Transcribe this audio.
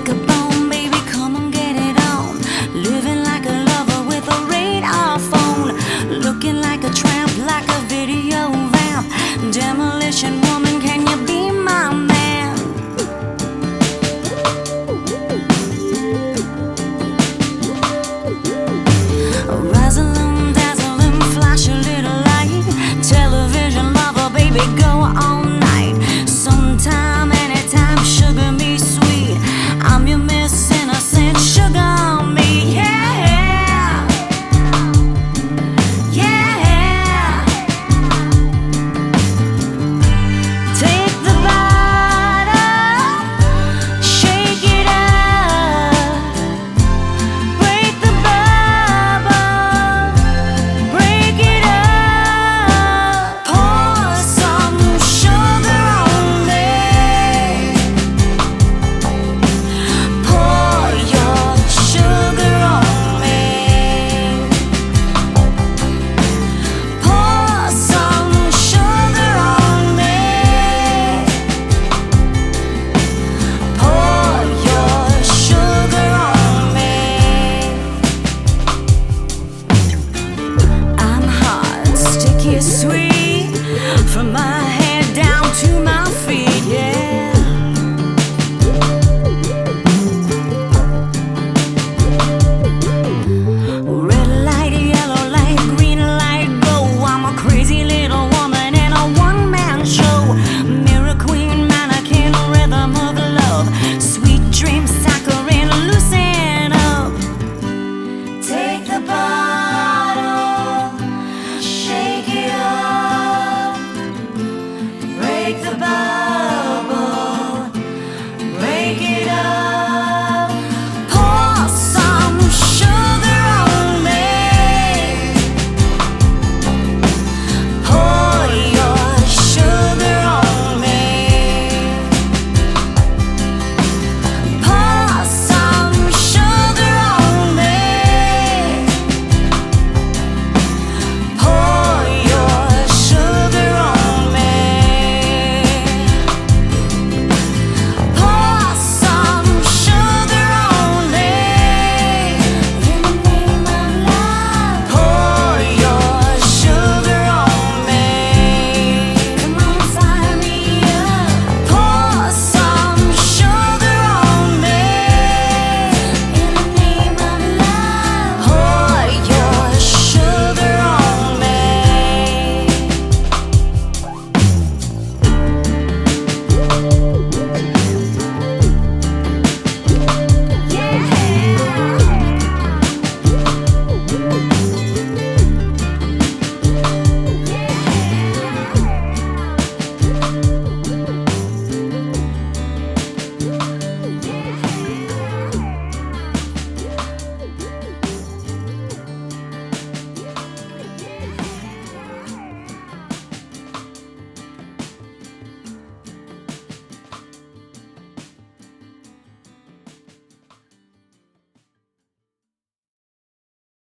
like a